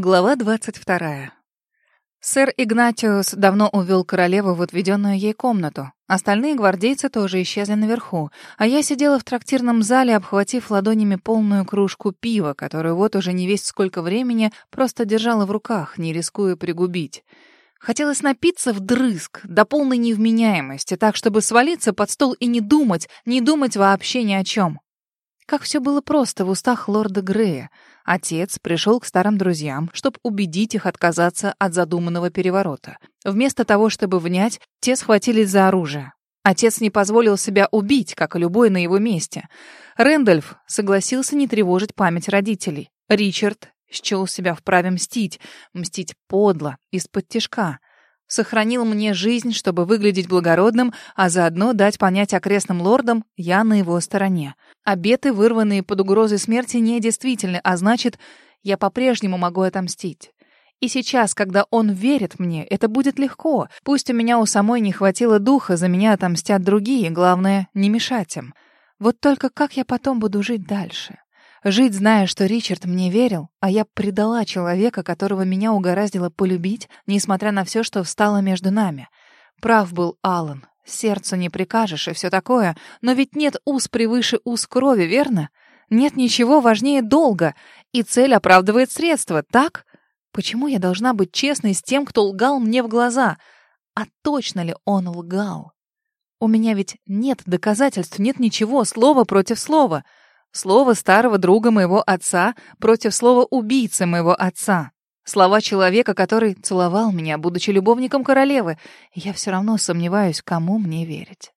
Глава двадцать вторая. Сэр Игнатиус давно увел королеву в отведенную ей комнату. Остальные гвардейцы тоже исчезли наверху, а я сидела в трактирном зале, обхватив ладонями полную кружку пива, которую вот уже не весь сколько времени просто держала в руках, не рискуя пригубить. Хотелось напиться вдрызг, до полной невменяемости, так, чтобы свалиться под стол и не думать, не думать вообще ни о чем. Как все было просто в устах лорда Грея. Отец пришел к старым друзьям, чтобы убедить их отказаться от задуманного переворота. Вместо того, чтобы внять, те схватились за оружие. Отец не позволил себя убить, как и любой на его месте. Рэндольф согласился не тревожить память родителей. Ричард счел себя вправе мстить, мстить подло, из-под тишка сохранил мне жизнь, чтобы выглядеть благородным, а заодно дать понять окрестным лордам, я на его стороне. Обеты, вырванные под угрозой смерти, недействительны, а значит, я по-прежнему могу отомстить. И сейчас, когда он верит мне, это будет легко. Пусть у меня у самой не хватило духа, за меня отомстят другие, главное, не мешать им. Вот только как я потом буду жить дальше? Жить, зная, что Ричард мне верил, а я предала человека, которого меня угораздило полюбить, несмотря на все, что встало между нами. Прав был Аллан. Сердцу не прикажешь и все такое, но ведь нет уз превыше уз крови, верно? Нет ничего важнее долга, и цель оправдывает средства, так? Почему я должна быть честной с тем, кто лгал мне в глаза? А точно ли он лгал? У меня ведь нет доказательств, нет ничего, слово против слова. Слово старого друга моего отца против слова убийцы моего отца. Слова человека, который целовал меня, будучи любовником королевы. я все равно сомневаюсь, кому мне верить.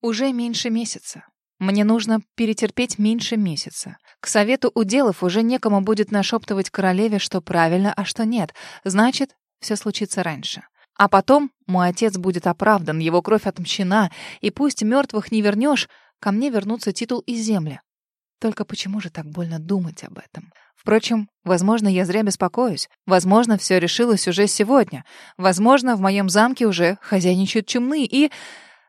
Уже меньше месяца. Мне нужно перетерпеть меньше месяца. К совету уделов уже некому будет нашептывать королеве, что правильно, а что нет. Значит, все случится раньше. А потом мой отец будет оправдан, его кровь отмщена, и пусть мертвых не вернешь, ко мне вернутся титул и земля. Только почему же так больно думать об этом? Впрочем, возможно, я зря беспокоюсь. Возможно, все решилось уже сегодня. Возможно, в моем замке уже хозяйничают чумные и...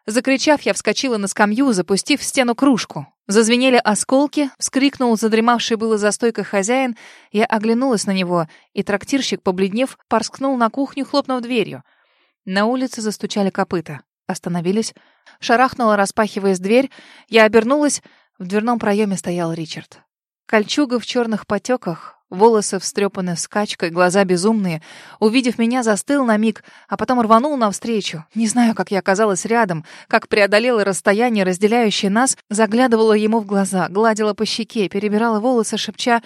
Закричав, я вскочила на скамью, запустив в стену кружку. Зазвенели осколки, вскрикнул задремавший было за стойкой хозяин. Я оглянулась на него, и трактирщик, побледнев, порскнул на кухню, хлопнув дверью. На улице застучали копыта. Остановились. Шарахнула, распахиваясь дверь. Я обернулась. В дверном проеме стоял Ричард. Кольчуга в черных потеках, волосы встрепаны скачкой, глаза безумные. Увидев меня, застыл на миг, а потом рванул навстречу. Не знаю, как я оказалась рядом, как преодолела расстояние, разделяющее нас, заглядывала ему в глаза, гладила по щеке, перебирала волосы, шепча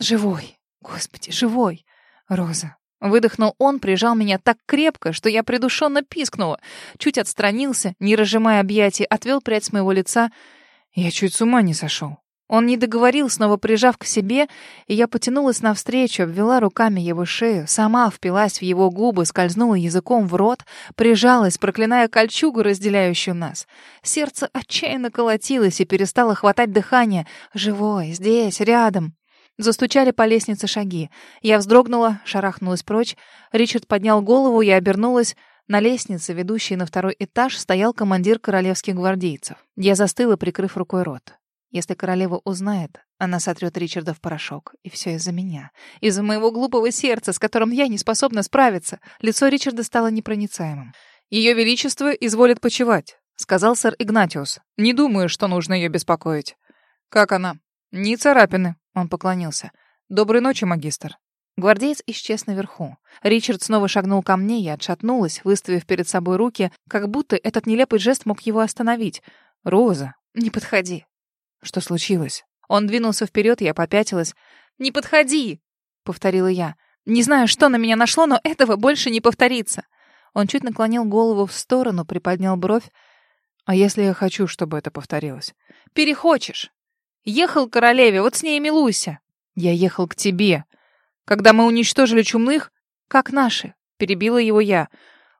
«Живой! Господи, живой!» «Роза, Выдохнул он, прижал меня так крепко, что я придушенно пискнула. Чуть отстранился, не разжимая объятий, отвел прядь с моего лица — я чуть с ума не сошел. Он не договорил, снова прижав к себе, и я потянулась навстречу, обвела руками его шею, сама впилась в его губы, скользнула языком в рот, прижалась, проклиная кольчугу, разделяющую нас. Сердце отчаянно колотилось и перестало хватать дыхание. Живой, здесь, рядом. Застучали по лестнице шаги. Я вздрогнула, шарахнулась прочь. Ричард поднял голову, я обернулась. На лестнице, ведущей на второй этаж, стоял командир королевских гвардейцев. Я застыла, прикрыв рукой рот. Если королева узнает, она сотрет Ричарда в порошок. И все из-за меня. Из-за моего глупого сердца, с которым я не способна справиться. Лицо Ричарда стало непроницаемым. «Ее Величество изволит почевать», — сказал сэр Игнатиус. «Не думаю, что нужно ее беспокоить». «Как она?» «Ни царапины», — он поклонился. «Доброй ночи, магистр». Гвардеец исчез наверху. Ричард снова шагнул ко мне, я отшатнулась, выставив перед собой руки, как будто этот нелепый жест мог его остановить. «Роза, не подходи». «Что случилось?» Он двинулся вперед, я попятилась. «Не подходи!» — повторила я. «Не знаю, что на меня нашло, но этого больше не повторится». Он чуть наклонил голову в сторону, приподнял бровь. «А если я хочу, чтобы это повторилось?» «Перехочешь! Ехал к королеве, вот с ней и милуйся!» «Я ехал к тебе!» Когда мы уничтожили чумных, как наши, перебила его я.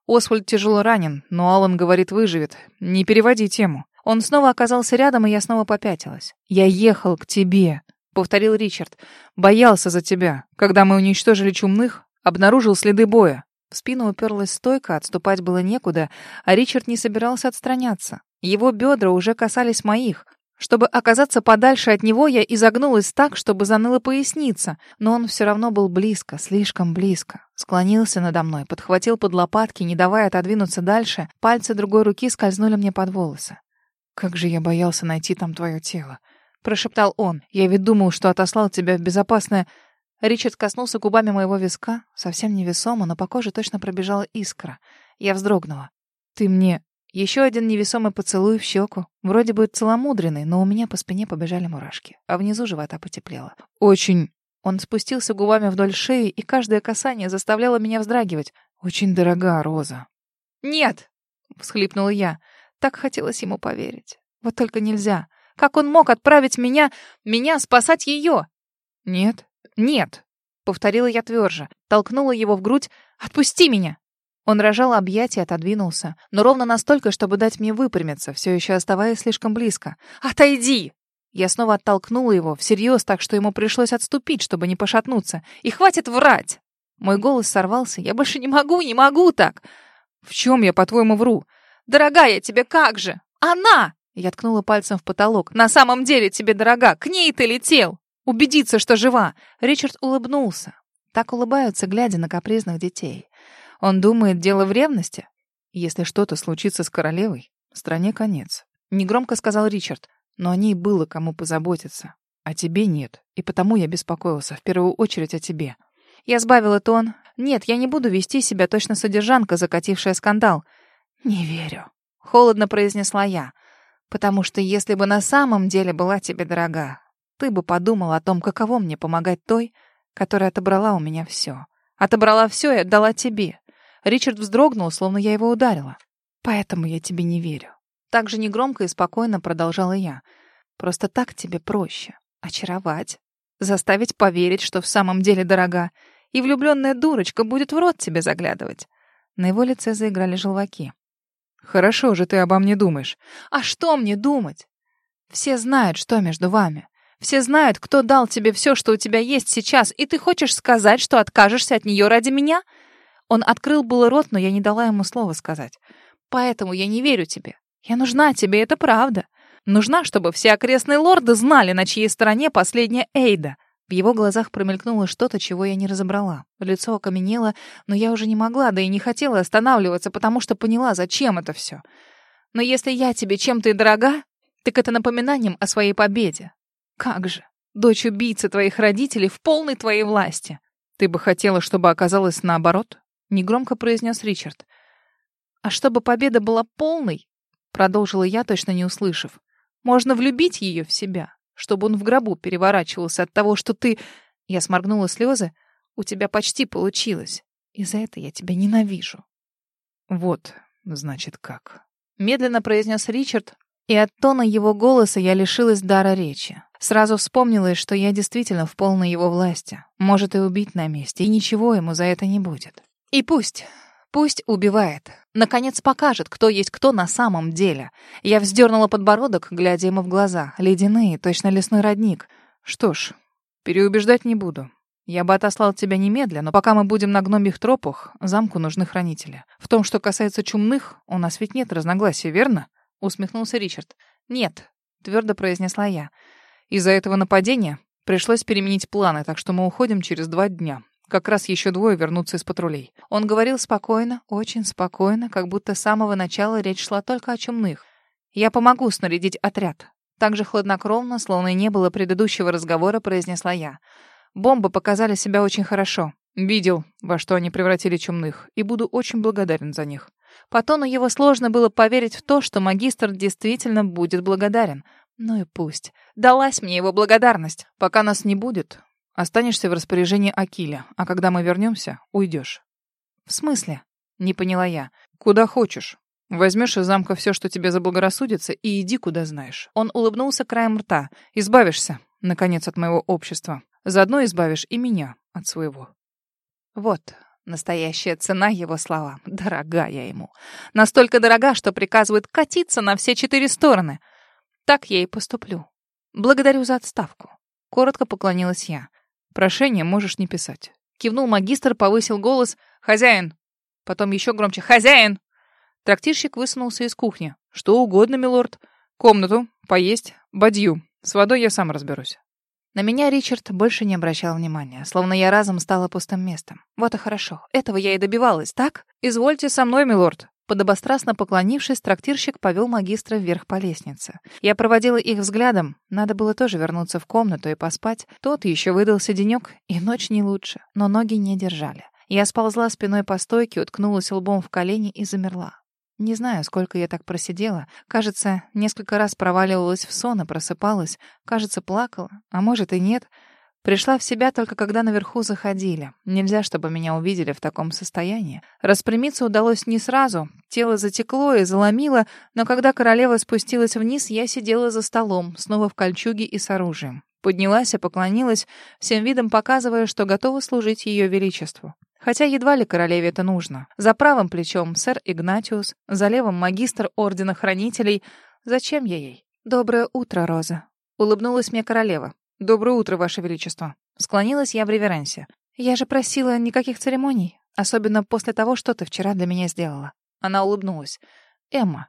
Освальд тяжело ранен, но Алан говорит, выживет. Не переводи тему. Он снова оказался рядом, и я снова попятилась. Я ехал к тебе, повторил Ричард. Боялся за тебя. Когда мы уничтожили чумных, обнаружил следы боя. В спину уперлась стойка, отступать было некуда, а Ричард не собирался отстраняться. Его бедра уже касались моих. Чтобы оказаться подальше от него, я изогнулась так, чтобы заныла поясница, но он все равно был близко, слишком близко. Склонился надо мной, подхватил под лопатки, не давая отодвинуться дальше, пальцы другой руки скользнули мне под волосы. «Как же я боялся найти там твое тело!» — прошептал он. «Я ведь думал, что отослал тебя в безопасное...» Ричард коснулся губами моего виска, совсем невесомо, но по коже точно пробежала искра. Я вздрогнула. «Ты мне еще один невесомый поцелуй в щеку. Вроде бы целомудренный, но у меня по спине побежали мурашки, а внизу живота потеплело. Очень... Он спустился губами вдоль шеи, и каждое касание заставляло меня вздрагивать. «Очень дорога, Роза». «Нет!» — всхлипнула я. Так хотелось ему поверить. Вот только нельзя. Как он мог отправить меня... меня спасать ее? «Нет, нет!» — повторила я тверже. Толкнула его в грудь. «Отпусти меня!» Он рожал объятия, отодвинулся, но ровно настолько, чтобы дать мне выпрямиться, все еще оставаясь слишком близко. «Отойди!» Я снова оттолкнула его, всерьез так, что ему пришлось отступить, чтобы не пошатнуться. «И хватит врать!» Мой голос сорвался. «Я больше не могу, не могу так!» «В чем я, по-твоему, вру?» «Дорогая тебе, как же! Она!» Я ткнула пальцем в потолок. «На самом деле тебе дорога! К ней ты летел! Убедиться, что жива!» Ричард улыбнулся. Так улыбаются, глядя на капризных детей. Он думает, дело в ревности? Если что-то случится с королевой, стране конец. Негромко сказал Ричард, но о ней было кому позаботиться. А тебе нет, и потому я беспокоился, в первую очередь о тебе. Я сбавила тон. Нет, я не буду вести себя точно содержанка, закатившая скандал. Не верю. Холодно произнесла я. Потому что если бы на самом деле была тебе дорога, ты бы подумал о том, каково мне помогать той, которая отобрала у меня все. Отобрала все и отдала тебе. Ричард вздрогнул, словно я его ударила. «Поэтому я тебе не верю». Так же негромко и спокойно продолжала я. «Просто так тебе проще. Очаровать. Заставить поверить, что в самом деле дорога. И влюбленная дурочка будет в рот тебе заглядывать». На его лице заиграли желваки. «Хорошо же ты обо мне думаешь». «А что мне думать? Все знают, что между вами. Все знают, кто дал тебе все, что у тебя есть сейчас, и ты хочешь сказать, что откажешься от нее ради меня?» Он открыл было рот, но я не дала ему слова сказать. «Поэтому я не верю тебе. Я нужна тебе, это правда. Нужна, чтобы все окрестные лорды знали, на чьей стороне последняя Эйда». В его глазах промелькнуло что-то, чего я не разобрала. Лицо окаменело, но я уже не могла, да и не хотела останавливаться, потому что поняла, зачем это все. Но если я тебе чем-то и дорога, так это напоминанием о своей победе. Как же, дочь убийцы твоих родителей в полной твоей власти. Ты бы хотела, чтобы оказалось наоборот? Негромко произнес Ричард. А чтобы победа была полной, продолжила я, точно не услышав. Можно влюбить ее в себя, чтобы он в гробу переворачивался от того, что ты Я сморгнула слезы. У тебя почти получилось. И за это я тебя ненавижу. Вот, значит, как. Медленно произнес Ричард, и от тона его голоса я лишилась дара речи. Сразу вспомнилось, что я действительно в полной его власти. Может и убить на месте, и ничего ему за это не будет. И пусть, пусть убивает. Наконец покажет, кто есть кто на самом деле. Я вздернула подбородок, глядя ему в глаза. Ледяные, точно лесной родник. Что ж, переубеждать не буду. Я бы отослал тебя немедля, но пока мы будем на гномих тропах, замку нужны хранители. В том, что касается чумных, у нас ведь нет разногласий, верно? Усмехнулся Ричард. Нет, твердо произнесла я. Из-за этого нападения пришлось переменить планы, так что мы уходим через два дня. Как раз еще двое вернутся из патрулей. Он говорил спокойно, очень спокойно, как будто с самого начала речь шла только о чумных. «Я помогу снарядить отряд». Так же хладнокровно, словно и не было предыдущего разговора, произнесла я. Бомбы показали себя очень хорошо. Видел, во что они превратили чумных, и буду очень благодарен за них. По тону его сложно было поверить в то, что магистр действительно будет благодарен. Ну и пусть. Далась мне его благодарность. Пока нас не будет, Останешься в распоряжении Акиля, а когда мы вернемся, уйдешь. В смысле? Не поняла я. Куда хочешь. Возьмешь из замка все, что тебе заблагорассудится, и иди куда знаешь. Он улыбнулся краем рта. Избавишься, наконец, от моего общества. Заодно избавишь и меня от своего. Вот, настоящая цена его словам. Дорога я ему. Настолько дорога, что приказывает катиться на все четыре стороны. Так я и поступлю. Благодарю за отставку. Коротко поклонилась я. Прошение можешь не писать. Кивнул магистр, повысил голос. «Хозяин!» Потом еще громче. «Хозяин!» Трактирщик высунулся из кухни. «Что угодно, милорд. Комнату, Поесть? Бадью. С водой я сам разберусь. На меня Ричард больше не обращал внимания, словно я разом стала пустым местом. Вот и хорошо. Этого я и добивалась, так? Извольте со мной, милорд. Подобострастно поклонившись, трактирщик повел магистра вверх по лестнице. Я проводила их взглядом. Надо было тоже вернуться в комнату и поспать. Тот еще выдался денек, и ночь не лучше, но ноги не держали. Я сползла спиной по стойке, уткнулась лбом в колени и замерла. Не знаю, сколько я так просидела. Кажется, несколько раз проваливалась в сон и просыпалась. Кажется, плакала. А может и нет. Пришла в себя только когда наверху заходили. Нельзя, чтобы меня увидели в таком состоянии. Распрямиться удалось не сразу. Тело затекло и заломило, но когда королева спустилась вниз, я сидела за столом, снова в кольчуге и с оружием. Поднялась и поклонилась, всем видом показывая, что готова служить ее величеству. Хотя едва ли королеве это нужно. За правым плечом сэр Игнатиус, за левым магистр Ордена Хранителей. Зачем я ей? «Доброе утро, Роза», — улыбнулась мне королева. «Доброе утро, Ваше Величество». Склонилась я в реверансе. «Я же просила никаких церемоний, особенно после того, что ты вчера для меня сделала». Она улыбнулась. «Эмма».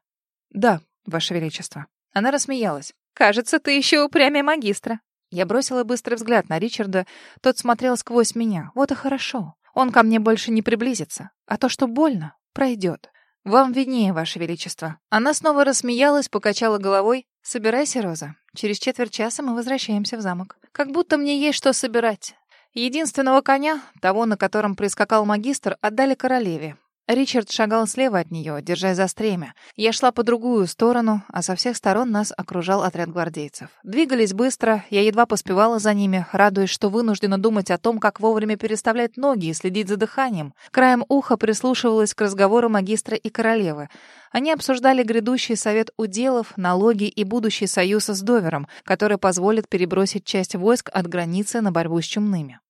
«Да, Ваше Величество». Она рассмеялась. «Кажется, ты еще упрямее магистра». Я бросила быстрый взгляд на Ричарда. Тот смотрел сквозь меня. Вот и хорошо. Он ко мне больше не приблизится. А то, что больно, пройдет. Вам виднее, Ваше Величество. Она снова рассмеялась, покачала головой. Собирайся, Роза. Через четверть часа мы возвращаемся в замок. Как будто мне есть что собирать. Единственного коня, того, на котором прискакал магистр, отдали королеве. Ричард шагал слева от нее, держась за стремя. Я шла по другую сторону, а со всех сторон нас окружал отряд гвардейцев. Двигались быстро, я едва поспевала за ними, радуясь, что вынуждена думать о том, как вовремя переставлять ноги и следить за дыханием. Краем уха прислушивалась к разговору магистра и королевы. Они обсуждали грядущий совет уделов, налоги и будущий союз с Довером, который позволит перебросить часть войск от границы на борьбу с чумными.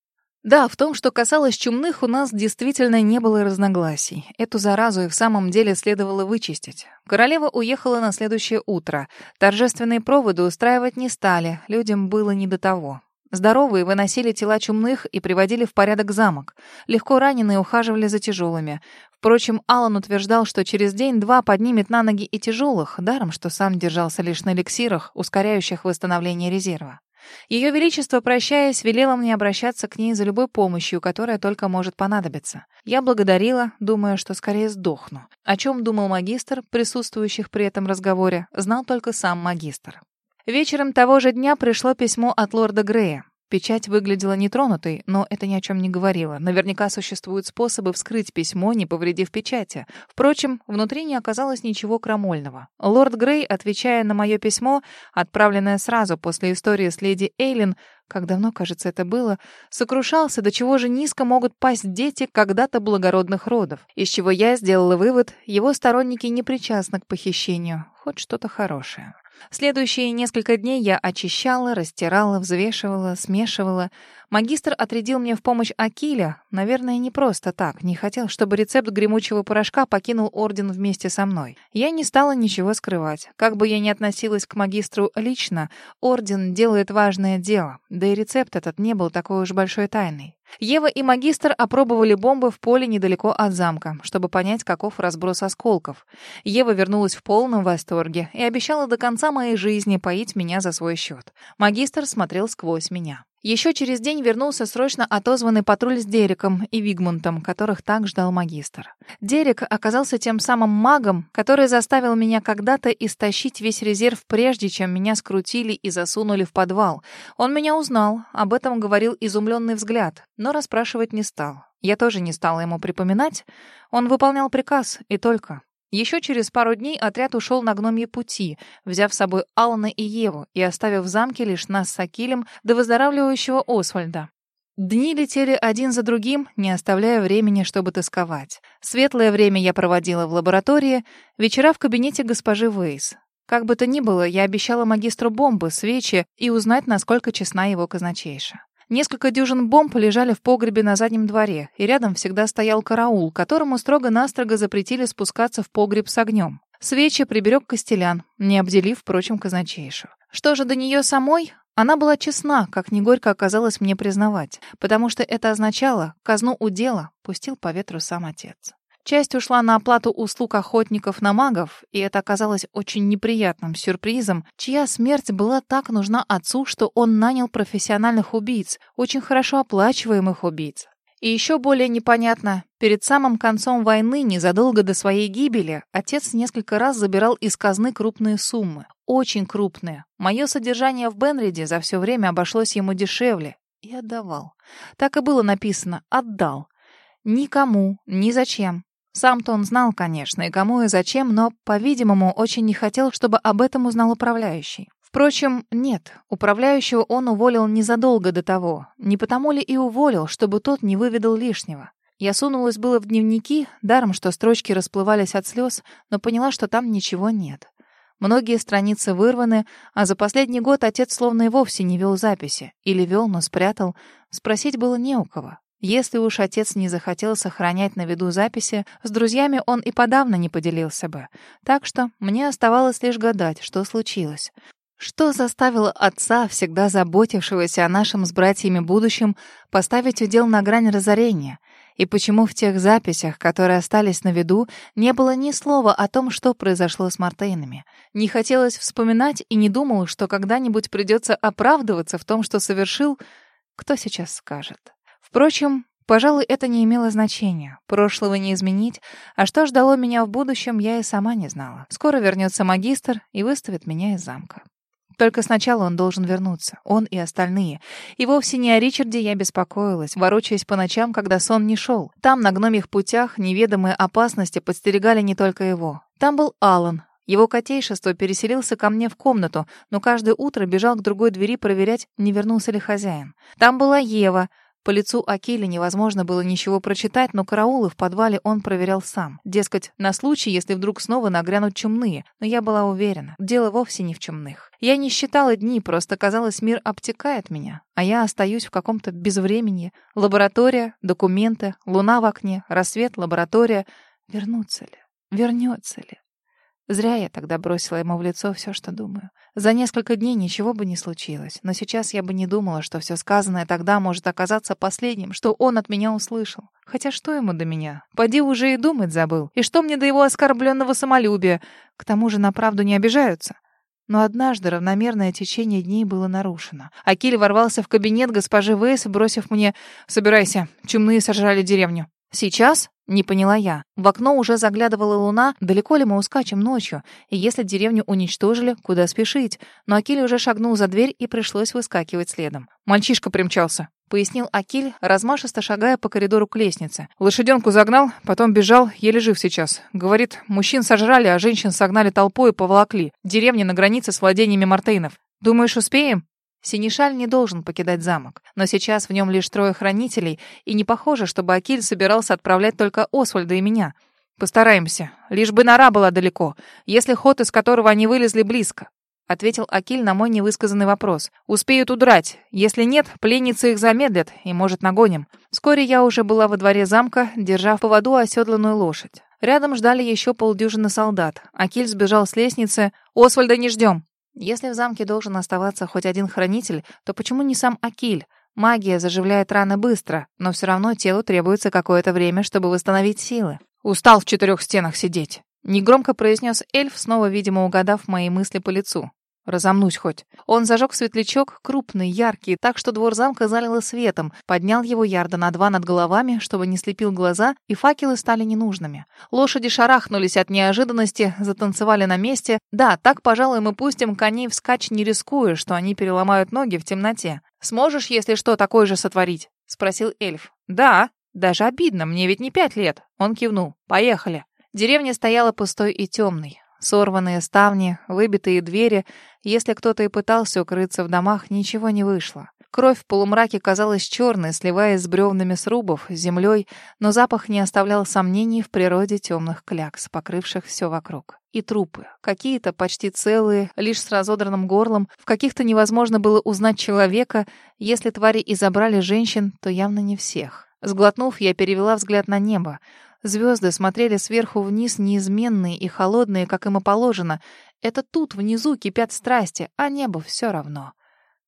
Да, в том, что касалось чумных, у нас действительно не было разногласий. Эту заразу и в самом деле следовало вычистить. Королева уехала на следующее утро. Торжественные проводы устраивать не стали, людям было не до того. Здоровые выносили тела чумных и приводили в порядок замок. Легко раненые ухаживали за тяжелыми. Впрочем, Алан утверждал, что через день-два поднимет на ноги и тяжелых, даром, что сам держался лишь на эликсирах, ускоряющих восстановление резерва. Ее Величество, прощаясь, велело мне обращаться к ней за любой помощью, которая только может понадобиться. Я благодарила, думая, что скорее сдохну. О чем думал магистр, присутствующих при этом разговоре, знал только сам магистр. Вечером того же дня пришло письмо от лорда Грея. Печать выглядела нетронутой, но это ни о чем не говорило. Наверняка существуют способы вскрыть письмо, не повредив печати. Впрочем, внутри не оказалось ничего крамольного. Лорд Грей, отвечая на мое письмо, отправленное сразу после истории с леди Эйлин, как давно, кажется, это было, сокрушался, до чего же низко могут пасть дети когда-то благородных родов. Из чего я сделала вывод, его сторонники не причастны к похищению. Хоть что-то хорошее. Следующие несколько дней я очищала, растирала, взвешивала, смешивала. Магистр отрядил мне в помощь Акиля, наверное, не просто так, не хотел, чтобы рецепт гремучего порошка покинул орден вместе со мной. Я не стала ничего скрывать. Как бы я ни относилась к магистру лично, орден делает важное дело, да и рецепт этот не был такой уж большой тайной. Ева и магистр опробовали бомбы в поле недалеко от замка, чтобы понять, каков разброс осколков. Ева вернулась в полном восторге и обещала до конца моей жизни поить меня за свой счет. Магистр смотрел сквозь меня. Еще через день вернулся срочно отозванный патруль с Дереком и Вигмунтом, которых так ждал магистр. Дерек оказался тем самым магом, который заставил меня когда-то истощить весь резерв, прежде чем меня скрутили и засунули в подвал. Он меня узнал, об этом говорил изумленный взгляд, но расспрашивать не стал. Я тоже не стала ему припоминать. Он выполнял приказ, и только. Еще через пару дней отряд ушел на гномьи пути, взяв с собой Алана и Еву и оставив в замке лишь нас с Акилем до выздоравливающего Освальда. Дни летели один за другим, не оставляя времени, чтобы тосковать. Светлое время я проводила в лаборатории, вечера в кабинете госпожи Вейс. Как бы то ни было, я обещала магистру бомбы, свечи и узнать, насколько честна его казначейша. Несколько дюжин бомб лежали в погребе на заднем дворе, и рядом всегда стоял караул, которому строго-настрого запретили спускаться в погреб с огнем. Свечи приберег Костелян, не обделив, впрочем, казначейшу. Что же до нее самой? Она была честна, как не горько оказалось мне признавать, потому что это означало, казну удела пустил по ветру сам отец. Часть ушла на оплату услуг охотников на магов, и это оказалось очень неприятным сюрпризом, чья смерть была так нужна отцу, что он нанял профессиональных убийц, очень хорошо оплачиваемых убийц. И еще более непонятно, перед самым концом войны, незадолго до своей гибели, отец несколько раз забирал из казны крупные суммы. Очень крупные. Мое содержание в Бенриде за все время обошлось ему дешевле. И отдавал. Так и было написано «отдал». Никому, ни зачем. Сам-то он знал, конечно, и кому и зачем, но, по-видимому, очень не хотел, чтобы об этом узнал управляющий. Впрочем, нет, управляющего он уволил незадолго до того. Не потому ли и уволил, чтобы тот не выведал лишнего. Я сунулась было в дневники, даром, что строчки расплывались от слез, но поняла, что там ничего нет. Многие страницы вырваны, а за последний год отец словно и вовсе не вел записи. Или вел, но спрятал. Спросить было не у кого. Если уж отец не захотел сохранять на виду записи, с друзьями он и подавно не поделился бы. Так что мне оставалось лишь гадать, что случилось. Что заставило отца, всегда заботившегося о нашем с братьями будущем, поставить удел на грань разорения? И почему в тех записях, которые остались на виду, не было ни слова о том, что произошло с Мартейнами? Не хотелось вспоминать и не думал, что когда-нибудь придется оправдываться в том, что совершил, кто сейчас скажет. Впрочем, пожалуй, это не имело значения. Прошлого не изменить, а что ждало меня в будущем, я и сама не знала. Скоро вернется магистр и выставит меня из замка. Только сначала он должен вернуться, он и остальные. И вовсе не о Ричарде я беспокоилась, ворочаясь по ночам, когда сон не шел. Там, на гномих путях, неведомые опасности подстерегали не только его. Там был Алан. Его котейшество переселился ко мне в комнату, но каждое утро бежал к другой двери проверять, не вернулся ли хозяин. Там была Ева — по лицу Акили невозможно было ничего прочитать, но караулы в подвале он проверял сам. Дескать, на случай, если вдруг снова нагрянут чумные. Но я была уверена, дело вовсе не в чумных. Я не считала дни, просто казалось, мир обтекает меня, а я остаюсь в каком-то безвремени. Лаборатория, документы, луна в окне, рассвет, лаборатория. Вернутся ли? Вернется ли? Зря я тогда бросила ему в лицо все, что думаю. За несколько дней ничего бы не случилось, но сейчас я бы не думала, что все сказанное тогда может оказаться последним, что он от меня услышал. Хотя что ему до меня? Поди уже и думать забыл. И что мне до его оскорбленного самолюбия? К тому же на правду не обижаются. Но однажды равномерное течение дней было нарушено. Акиль ворвался в кабинет госпожи Вейс, бросив мне «Собирайся, чумные сожрали деревню». «Сейчас?» — не поняла я. В окно уже заглядывала луна, далеко ли мы ускачем ночью, и если деревню уничтожили, куда спешить. Но Акиль уже шагнул за дверь, и пришлось выскакивать следом. «Мальчишка примчался», — пояснил Акиль, размашисто шагая по коридору к лестнице. «Лошаденку загнал, потом бежал, еле жив сейчас. Говорит, мужчин сожрали, а женщин согнали толпой и поволокли. Деревня на границе с владениями Мартейнов. Думаешь, успеем?» Синишаль не должен покидать замок, но сейчас в нем лишь трое хранителей, и не похоже, чтобы Акиль собирался отправлять только Освальда и меня. Постараемся, лишь бы нора была далеко, если ход, из которого они вылезли, близко. Ответил Акиль на мой невысказанный вопрос. «Успеют удрать. Если нет, пленницы их замедлят, и, может, нагоним». Вскоре я уже была во дворе замка, держа в поводу оседланную лошадь. Рядом ждали еще полдюжины солдат. Акиль сбежал с лестницы. «Освальда не ждем!» Если в замке должен оставаться хоть один хранитель, то почему не сам Акиль? Магия заживляет раны быстро, но все равно телу требуется какое-то время, чтобы восстановить силы. Устал в четырех стенах сидеть. Негромко произнес эльф, снова, видимо, угадав мои мысли по лицу. Разомнусь хоть. Он зажег светлячок, крупный, яркий, так что двор замка залило светом, поднял его ярда на два над головами, чтобы не слепил глаза, и факелы стали ненужными. Лошади шарахнулись от неожиданности, затанцевали на месте. Да, так, пожалуй, мы пустим коней вскачь, не рискуя, что они переломают ноги в темноте. «Сможешь, если что, такое же сотворить?» — спросил эльф. «Да. Даже обидно, мне ведь не пять лет». Он кивнул. «Поехали». Деревня стояла пустой и темной. Сорванные ставни, выбитые двери. Если кто-то и пытался укрыться в домах, ничего не вышло. Кровь в полумраке казалась черной, сливаясь с бревнами срубов, землей, но запах не оставлял сомнений в природе темных клякс, покрывших все вокруг. И трупы. Какие-то почти целые, лишь с разодранным горлом. В каких-то невозможно было узнать человека. Если твари и забрали женщин, то явно не всех. Сглотнув, я перевела взгляд на небо. Звезды смотрели сверху вниз, неизменные и холодные, как им и положено. Это тут, внизу, кипят страсти, а небо все равно.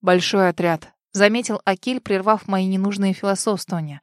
«Большой отряд», — заметил Акиль, прервав мои ненужные философствования.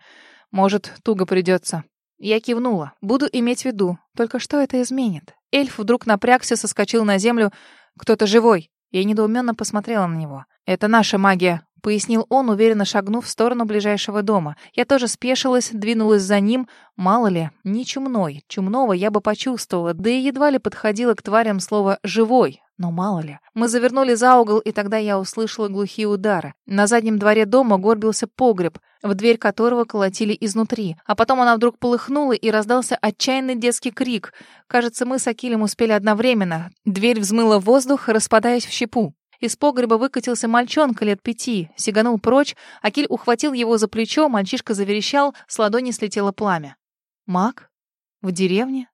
«Может, туго придется». Я кивнула. Буду иметь в виду. Только что это изменит? Эльф вдруг напрягся, соскочил на землю. Кто-то живой. Я недоуменно посмотрела на него. «Это наша магия», — пояснил он, уверенно шагнув в сторону ближайшего дома. Я тоже спешилась, двинулась за ним. Мало ли, не чумной. Чумного я бы почувствовала, да и едва ли подходило к тварям слово «живой». Но мало ли. Мы завернули за угол, и тогда я услышала глухие удары. На заднем дворе дома горбился погреб, в дверь которого колотили изнутри. А потом она вдруг полыхнула, и раздался отчаянный детский крик. Кажется, мы с Акилем успели одновременно. Дверь взмыла в воздух, распадаясь в щепу. Из погреба выкатился мальчонка лет пяти, сиганул прочь, Акиль ухватил его за плечо, мальчишка заверещал, с ладони слетело пламя. «Маг? В деревне?